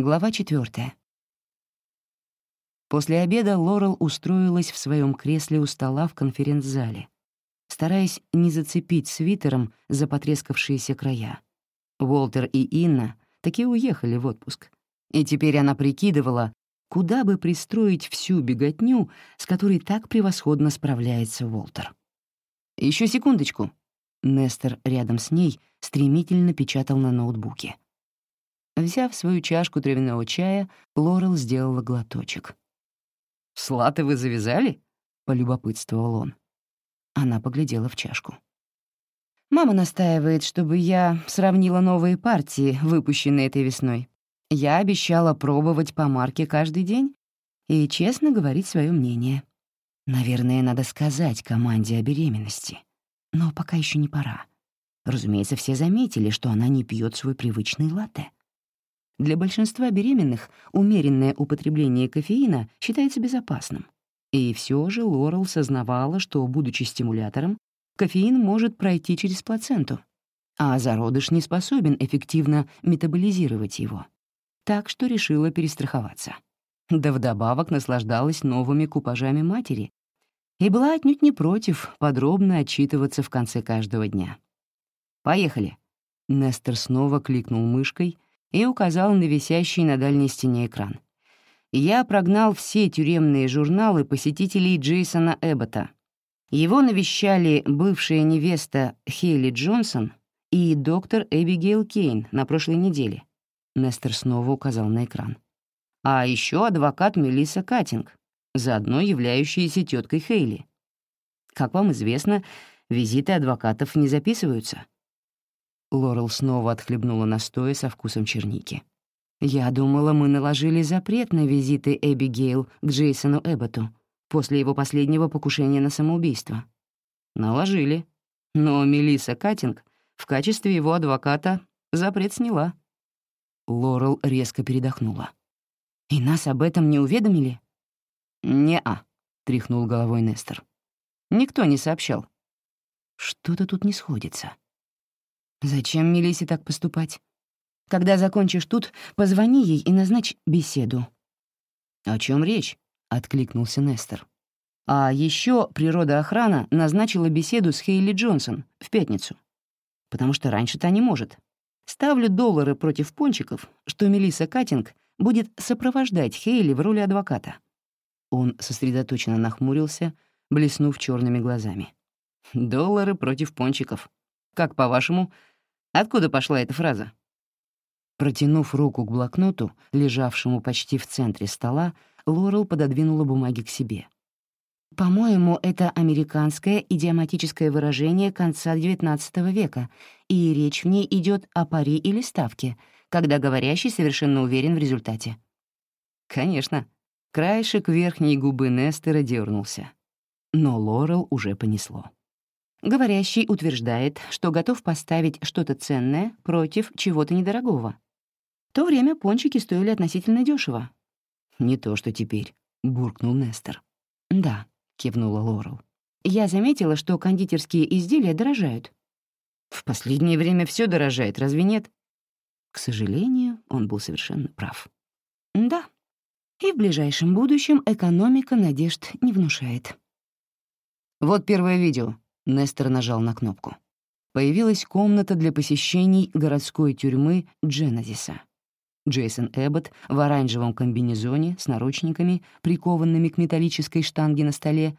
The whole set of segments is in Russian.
Глава четвертая. После обеда Лорел устроилась в своем кресле у стола в конференц-зале, стараясь не зацепить свитером за потрескавшиеся края. Уолтер и Инна таки уехали в отпуск, и теперь она прикидывала, куда бы пристроить всю беготню, с которой так превосходно справляется Уолтер. Еще секундочку». Нестер рядом с ней стремительно печатал на ноутбуке. Взяв свою чашку травяного чая, Лорел сделала глоточек. «Слаты вы завязали?» — полюбопытствовал он. Она поглядела в чашку. «Мама настаивает, чтобы я сравнила новые партии, выпущенные этой весной. Я обещала пробовать по марке каждый день и честно говорить свое мнение. Наверное, надо сказать команде о беременности. Но пока еще не пора. Разумеется, все заметили, что она не пьет свой привычный латте. Для большинства беременных умеренное употребление кофеина считается безопасным. И все же Лорел сознавала, что, будучи стимулятором, кофеин может пройти через плаценту, а зародыш не способен эффективно метаболизировать его. Так что решила перестраховаться. Да вдобавок наслаждалась новыми купажами матери и была отнюдь не против подробно отчитываться в конце каждого дня. «Поехали». Нестер снова кликнул мышкой — и указал на висящий на дальней стене экран. Я прогнал все тюремные журналы посетителей Джейсона Эббота. Его навещали бывшая невеста Хейли Джонсон и доктор Эбигейл Кейн на прошлой неделе. Нестер снова указал на экран. А еще адвокат Мелисса Каттинг, заодно являющаяся теткой Хейли. Как вам известно, визиты адвокатов не записываются. Лорел снова отхлебнула настоя со вкусом черники. «Я думала, мы наложили запрет на визиты Эбигейл к Джейсону Эбботу после его последнего покушения на самоубийство». «Наложили. Но Мелисса Каттинг в качестве его адвоката запрет сняла». Лорел резко передохнула. «И нас об этом не уведомили?» «Не-а», — тряхнул головой Нестор. «Никто не сообщал». «Что-то тут не сходится». Зачем Мелисе так поступать? Когда закончишь тут, позвони ей и назначь беседу. «О чем речь?» — откликнулся Нестор. А еще природоохрана назначила беседу с Хейли Джонсон в пятницу. Потому что раньше та не может. Ставлю доллары против пончиков, что Мелисса Каттинг будет сопровождать Хейли в роли адвоката. Он сосредоточенно нахмурился, блеснув черными глазами. «Доллары против пончиков. Как, по-вашему, Откуда пошла эта фраза?» Протянув руку к блокноту, лежавшему почти в центре стола, Лорел пододвинула бумаги к себе. «По-моему, это американское идиоматическое выражение конца XIX века, и речь в ней идет о пари или ставке, когда говорящий совершенно уверен в результате». «Конечно». Краешек верхней губы Нестера дернулся. Но Лорел уже понесло. Говорящий утверждает, что готов поставить что-то ценное против чего-то недорогого. В то время пончики стоили относительно дешево. «Не то, что теперь», — буркнул Нестер. «Да», — кивнула Лорел. «Я заметила, что кондитерские изделия дорожают». «В последнее время все дорожает, разве нет?» К сожалению, он был совершенно прав. «Да, и в ближайшем будущем экономика надежд не внушает». «Вот первое видео», Нестер нажал на кнопку. Появилась комната для посещений городской тюрьмы Дженезиса. Джейсон Эббот в оранжевом комбинезоне с наручниками, прикованными к металлической штанге на столе,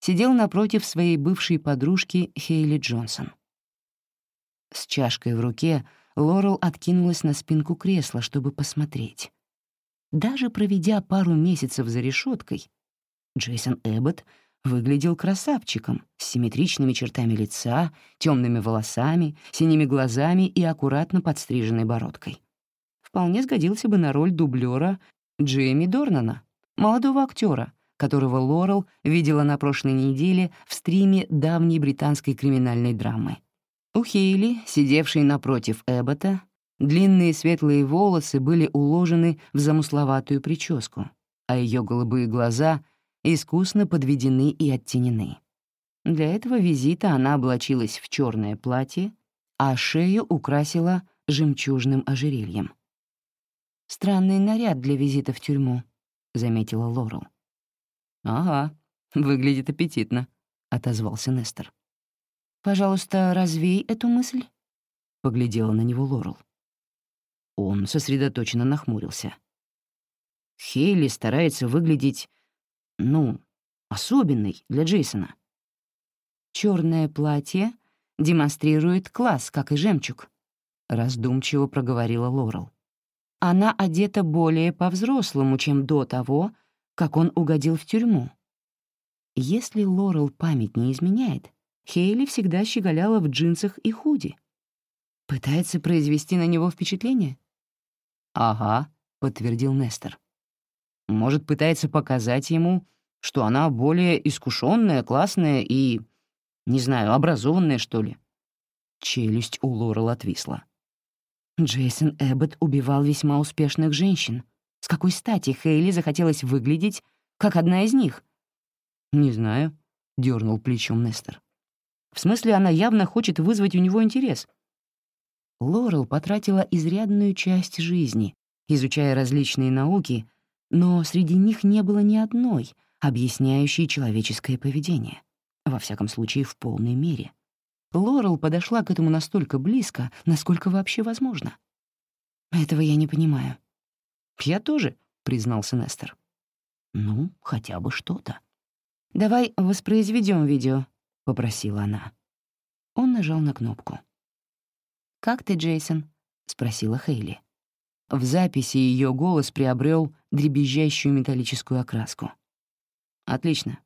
сидел напротив своей бывшей подружки Хейли Джонсон. С чашкой в руке Лорел откинулась на спинку кресла, чтобы посмотреть. Даже проведя пару месяцев за решеткой, Джейсон Эббот выглядел красавчиком с симметричными чертами лица, темными волосами, синими глазами и аккуратно подстриженной бородкой. Вполне сгодился бы на роль дублера Джейми Дорнана, молодого актера, которого Лорел видела на прошлой неделе в стриме давней британской криминальной драмы. У Хейли, сидевшей напротив Эббота, длинные светлые волосы были уложены в замысловатую прическу, а ее голубые глаза искусно подведены и оттенены. Для этого визита она облачилась в черное платье, а шею украсила жемчужным ожерельем. «Странный наряд для визита в тюрьму», — заметила Лорел. «Ага, выглядит аппетитно», — отозвался Нестор. «Пожалуйста, развей эту мысль», — поглядела на него Лорел. Он сосредоточенно нахмурился. Хейли старается выглядеть, ну, особенной для Джейсона. Черное платье демонстрирует класс, как и жемчуг», — раздумчиво проговорила Лорел. «Она одета более по-взрослому, чем до того, как он угодил в тюрьму. Если Лорел память не изменяет, Хейли всегда щеголяла в джинсах и худи. Пытается произвести на него впечатление? «Ага», — подтвердил Нестор. «Может, пытается показать ему, что она более искушенная, классная и, не знаю, образованная, что ли?» Челюсть у Лорел отвисла. Джейсон Эббот убивал весьма успешных женщин. С какой стати Хейли захотелось выглядеть, как одна из них? «Не знаю», — дернул плечом Нестор. «В смысле, она явно хочет вызвать у него интерес». Лорел потратила изрядную часть жизни, изучая различные науки, но среди них не было ни одной, объясняющей человеческое поведение. Во всяком случае, в полной мере. Лорел подошла к этому настолько близко, насколько вообще возможно. «Этого я не понимаю», «Я тоже», — признался Нестер. «Ну, хотя бы что-то». «Давай воспроизведем видео», — попросила она. Он нажал на кнопку. «Как ты, Джейсон?» — спросила Хейли. В записи ее голос приобрел дребезжащую металлическую окраску. «Отлично.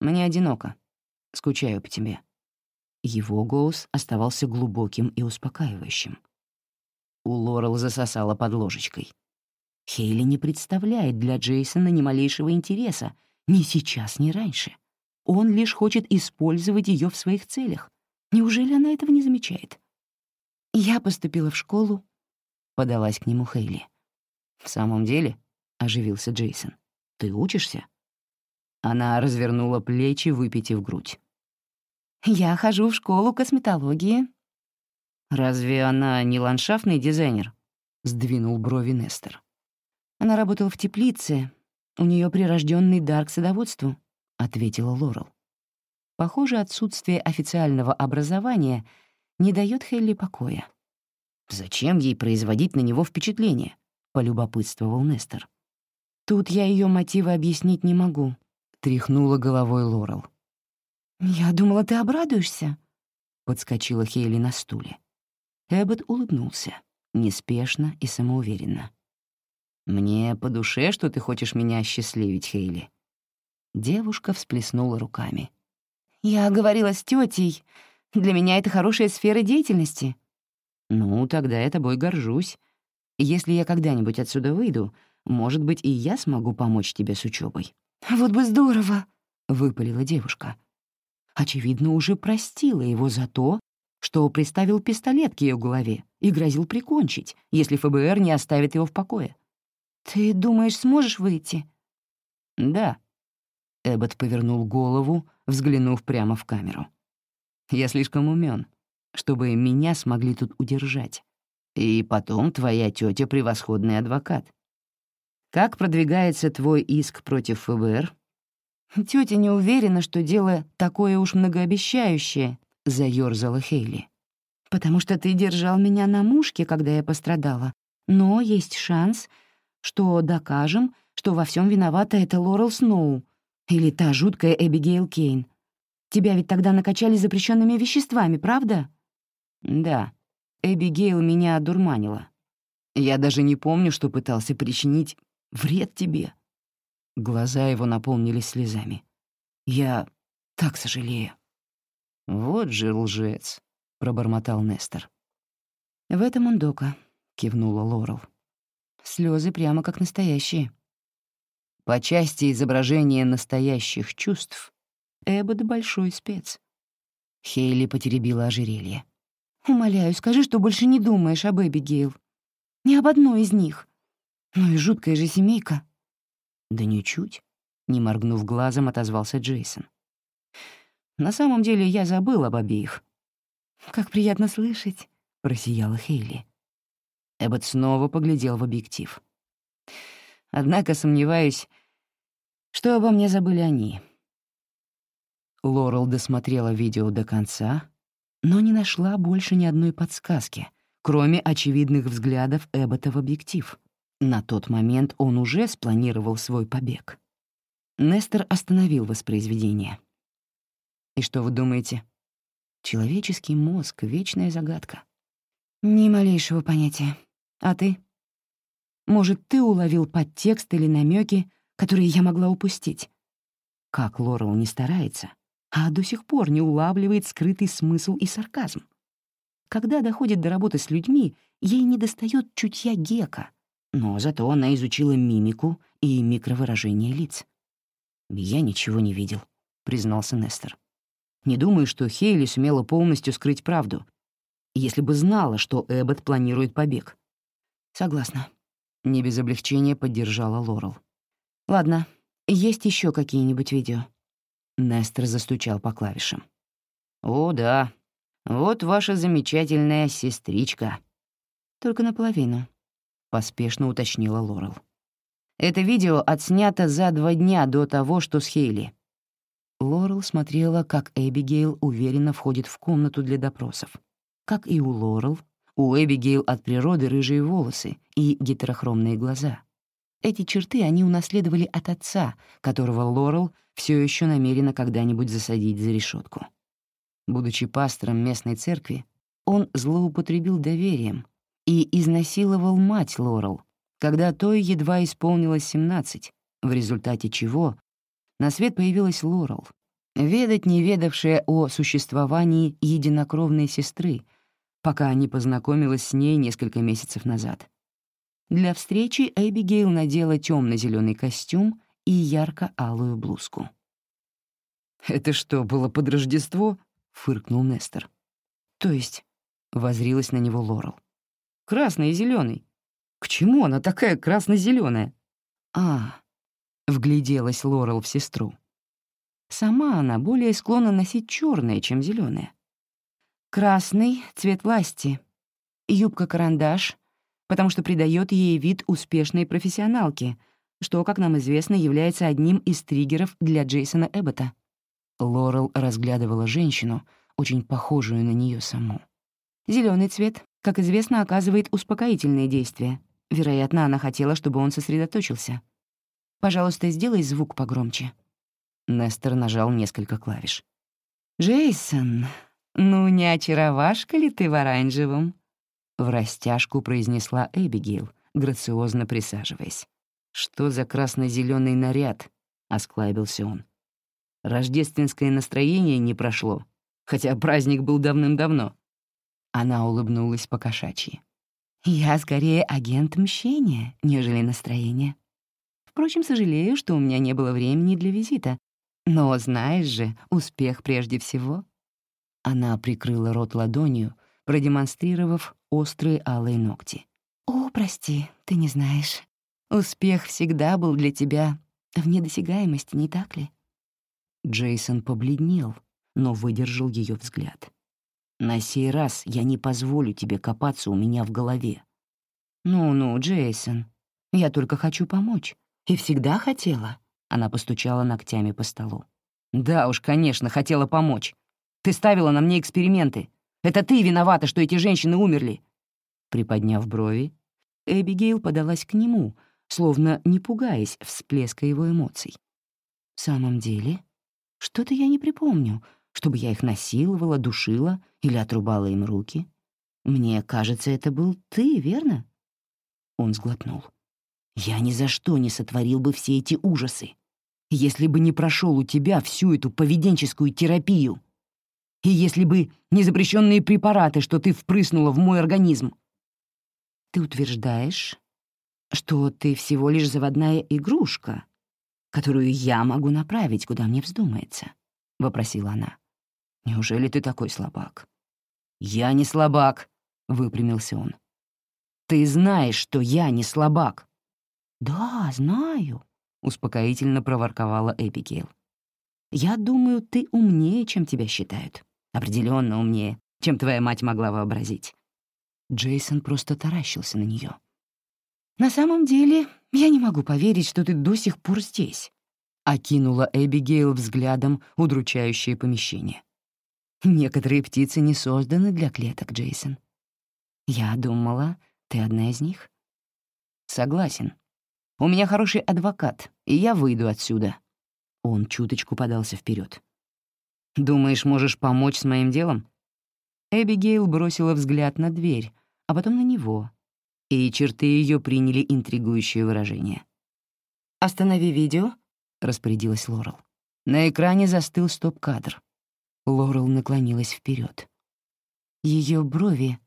Мне одиноко. Скучаю по тебе». Его голос оставался глубоким и успокаивающим. У Лорел засосала под ложечкой. Хейли не представляет для Джейсона ни малейшего интереса, ни сейчас, ни раньше. Он лишь хочет использовать ее в своих целях. Неужели она этого не замечает? «Я поступила в школу», — подалась к нему Хейли. «В самом деле?» — оживился Джейсон. «Ты учишься?» Она развернула плечи, выпитив грудь. «Я хожу в школу косметологии». «Разве она не ландшафтный дизайнер?» — сдвинул брови Нестер. Она работала в теплице. У нее прирожденный дар к садоводству», — ответила Лорел. Похоже, отсутствие официального образования не дает Хелли покоя. «Зачем ей производить на него впечатление?» — полюбопытствовал Нестор. «Тут я ее мотивы объяснить не могу», — тряхнула головой Лорел. «Я думала, ты обрадуешься», — подскочила Хейли на стуле. Эббот улыбнулся, неспешно и самоуверенно. «Мне по душе, что ты хочешь меня осчастливить, Хейли». Девушка всплеснула руками. «Я говорила с тетей. Для меня это хорошая сфера деятельности». «Ну, тогда я тобой горжусь. Если я когда-нибудь отсюда выйду, может быть, и я смогу помочь тебе с учебой. «Вот бы здорово!» — выпалила девушка. Очевидно, уже простила его за то, что приставил пистолет к ее голове и грозил прикончить, если ФБР не оставит его в покое. «Ты думаешь, сможешь выйти?» «Да». Эббот повернул голову, взглянув прямо в камеру. «Я слишком умен, чтобы меня смогли тут удержать. И потом твоя тетя превосходный адвокат. Как продвигается твой иск против ФБР?» Тетя не уверена, что дело такое уж многообещающее», — заёрзала Хейли. «Потому что ты держал меня на мушке, когда я пострадала. Но есть шанс, что докажем, что во всем виновата эта Лорел Сноу или та жуткая Эбигейл Кейн. Тебя ведь тогда накачали запрещенными веществами, правда? Да, Эбигейл меня одурманила. Я даже не помню, что пытался причинить вред тебе. Глаза его наполнились слезами. Я так сожалею. Вот же лжец, пробормотал Нестор. В этом он дока, кивнула Лорел. Слезы прямо как настоящие. По части изображения настоящих чувств Эббот — большой спец. Хейли потеребила ожерелье. «Умоляю, скажи, что больше не думаешь об Эбигейл. Ни об одной из них. Ну и жуткая же семейка». «Да ничуть», — не моргнув глазом, отозвался Джейсон. «На самом деле я забыл об обеих». «Как приятно слышать», — просияла Хейли. Эббот снова поглядел в объектив. Однако сомневаюсь, что обо мне забыли они. Лорел досмотрела видео до конца, но не нашла больше ни одной подсказки, кроме очевидных взглядов Эббота в объектив. На тот момент он уже спланировал свой побег. Нестер остановил воспроизведение. «И что вы думаете?» «Человеческий мозг — вечная загадка». «Ни малейшего понятия. А ты?» «Может, ты уловил подтекст или намеки, которые я могла упустить?» Как Лорел не старается, а до сих пор не улавливает скрытый смысл и сарказм. Когда доходит до работы с людьми, ей недостает чутья Гека, но зато она изучила мимику и микровыражение лиц. «Я ничего не видел», — признался Нестер. «Не думаю, что Хейли сумела полностью скрыть правду, если бы знала, что Эббот планирует побег». «Согласна», — не без облегчения поддержала Лорел. «Ладно, есть еще какие-нибудь видео?» Нестер застучал по клавишам. «О, да. Вот ваша замечательная сестричка». «Только наполовину», — поспешно уточнила Лорел. «Это видео отснято за два дня до того, что с Хейли». Лорел смотрела, как Эбигейл уверенно входит в комнату для допросов. Как и у Лорел, у Эбигейл от природы рыжие волосы и гетерохромные глаза. Эти черты они унаследовали от отца, которого Лорел все еще намерена когда-нибудь засадить за решетку. Будучи пастором местной церкви, он злоупотребил доверием и изнасиловал мать Лорел, когда той едва исполнилось 17, в результате чего на свет появилась Лорел, ведать не ведавшая о существовании единокровной сестры, пока не познакомилась с ней несколько месяцев назад. Для встречи Эбигейл надела темно-зеленый костюм и ярко-алую блузку. «Это что, было под Рождество?» — фыркнул Нестор. «То есть?» — возрилась на него Лорел. «Красный и зеленый. К чему она такая красно-зеленая?» «А...» — вгляделась Лорел в сестру. Сама она более склонна носить черное, чем зеленое. Красный — цвет власти. Юбка-карандаш потому что придает ей вид успешной профессионалки, что, как нам известно, является одним из триггеров для Джейсона Эббота. Лорел разглядывала женщину, очень похожую на нее саму. Зеленый цвет, как известно, оказывает успокоительные действия. Вероятно, она хотела, чтобы он сосредоточился. «Пожалуйста, сделай звук погромче». Нестер нажал несколько клавиш. «Джейсон, ну не очаровашка ли ты в оранжевом?» — в растяжку произнесла Эбигейл, грациозно присаживаясь. «Что за красно зеленый наряд?» — осклабился он. «Рождественское настроение не прошло, хотя праздник был давным-давно». Она улыбнулась по-кошачьи. «Я скорее агент мщения, нежели настроение. Впрочем, сожалею, что у меня не было времени для визита. Но знаешь же, успех прежде всего». Она прикрыла рот ладонью, продемонстрировав острые алые ногти. «О, прости, ты не знаешь. Успех всегда был для тебя вне досягаемости, не так ли?» Джейсон побледнел, но выдержал ее взгляд. «На сей раз я не позволю тебе копаться у меня в голове». «Ну-ну, Джейсон, я только хочу помочь. И всегда хотела». Она постучала ногтями по столу. «Да уж, конечно, хотела помочь. Ты ставила на мне эксперименты. Это ты виновата, что эти женщины умерли!» Приподняв брови, Эбигейл подалась к нему, словно не пугаясь всплеска его эмоций. «В самом деле, что-то я не припомню, чтобы я их насиловала, душила или отрубала им руки. Мне кажется, это был ты, верно?» Он сглотнул. «Я ни за что не сотворил бы все эти ужасы, если бы не прошел у тебя всю эту поведенческую терапию. И если бы не запрещенные препараты, что ты впрыснула в мой организм. Ты утверждаешь, что ты всего лишь заводная игрушка, которую я могу направить, куда мне вздумается, — вопросила она. Неужели ты такой слабак? Я не слабак, — выпрямился он. Ты знаешь, что я не слабак. Да, знаю, — успокоительно проворковала Эпикейл. «Я думаю, ты умнее, чем тебя считают определенно умнее, чем твоя мать могла вообразить. Джейсон просто таращился на нее. «На самом деле, я не могу поверить, что ты до сих пор здесь», — окинула Эбигейл взглядом удручающее помещение. «Некоторые птицы не созданы для клеток, Джейсон. Я думала, ты одна из них?» «Согласен. У меня хороший адвокат, и я выйду отсюда». Он чуточку подался вперед. «Думаешь, можешь помочь с моим делом?» Эбигейл бросила взгляд на дверь, а потом на него, и черты ее приняли интригующее выражение. «Останови видео», — распорядилась Лорел. На экране застыл стоп-кадр. Лорел наклонилась вперед. Ее брови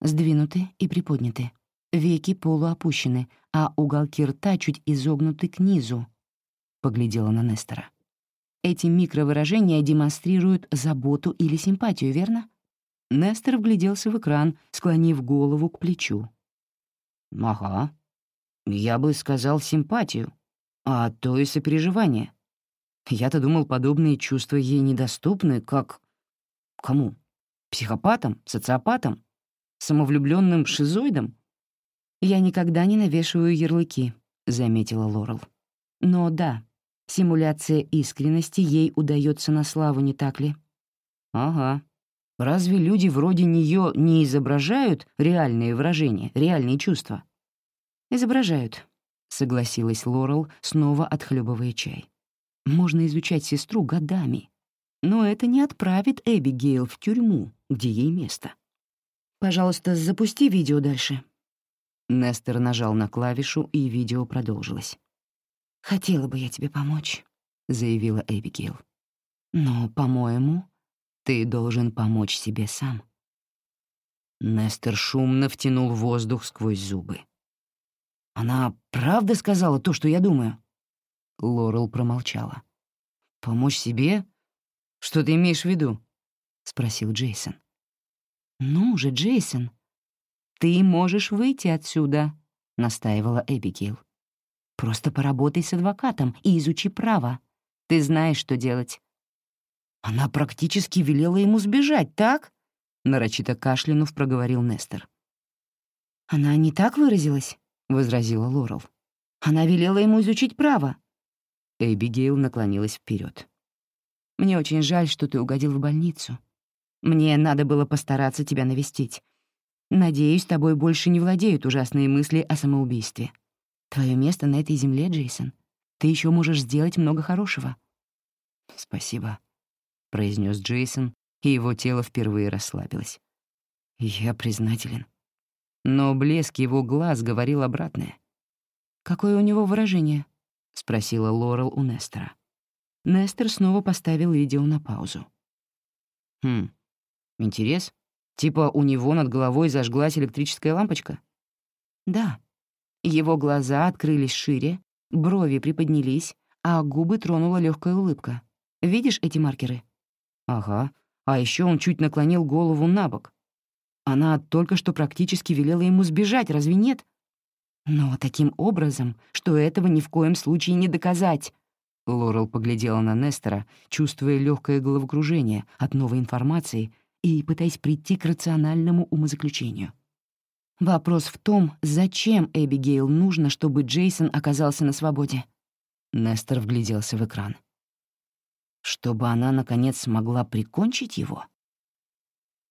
сдвинуты и приподняты, веки полуопущены, а уголки рта чуть изогнуты к низу. Поглядела на Нестора. Эти микровыражения демонстрируют заботу или симпатию, верно? Нестор вгляделся в экран, склонив голову к плечу. «Ага. Я бы сказал симпатию, а то и сопереживание. Я-то думал, подобные чувства ей недоступны, как... Кому? Психопатам? Социопатам? Самовлюбленным шизоидам? Я никогда не навешиваю ярлыки, — заметила Лорел. Но да, симуляция искренности ей удается на славу, не так ли? Ага. Разве люди вроде нее не изображают реальные выражения, реальные чувства? Изображают, — согласилась Лорел, снова отхлебывая чай. Можно изучать сестру годами, но это не отправит Эбигейл в тюрьму, где ей место. Пожалуйста, запусти видео дальше. Нестер нажал на клавишу, и видео продолжилось. «Хотела бы я тебе помочь», — заявила Эбигейл. «Но, по-моему, ты должен помочь себе сам». Нестер шумно втянул воздух сквозь зубы. «Она правда сказала то, что я думаю?» Лорел промолчала. «Помочь себе? Что ты имеешь в виду?» — спросил Джейсон. «Ну же, Джейсон, ты можешь выйти отсюда», — настаивала Эбигейл. «Просто поработай с адвокатом и изучи право. Ты знаешь, что делать. Она практически велела ему сбежать, так? Нарочито кашлянув проговорил Нестор. Она не так выразилась, возразила Лорел. Она велела ему изучить право. Эбигейл наклонилась вперед. Мне очень жаль, что ты угодил в больницу. Мне надо было постараться тебя навестить. Надеюсь, тобой больше не владеют ужасные мысли о самоубийстве. Твое место на этой земле, Джейсон. Ты еще можешь сделать много хорошего. Спасибо, — произнес Джейсон, и его тело впервые расслабилось. «Я признателен». Но блеск его глаз говорил обратное. «Какое у него выражение?» — спросила Лорел у Нестора. Нестор снова поставил видео на паузу. «Хм, интерес? Типа у него над головой зажглась электрическая лампочка?» «Да». Его глаза открылись шире, брови приподнялись, а губы тронула легкая улыбка. «Видишь эти маркеры?» Ага, а еще он чуть наклонил голову на бок. Она только что практически велела ему сбежать, разве нет? Но таким образом, что этого ни в коем случае не доказать. Лорел поглядела на Нестора, чувствуя легкое головокружение от новой информации и пытаясь прийти к рациональному умозаключению. Вопрос в том, зачем Эбигейл нужно, чтобы Джейсон оказался на свободе. Нестор вгляделся в экран чтобы она, наконец, смогла прикончить его?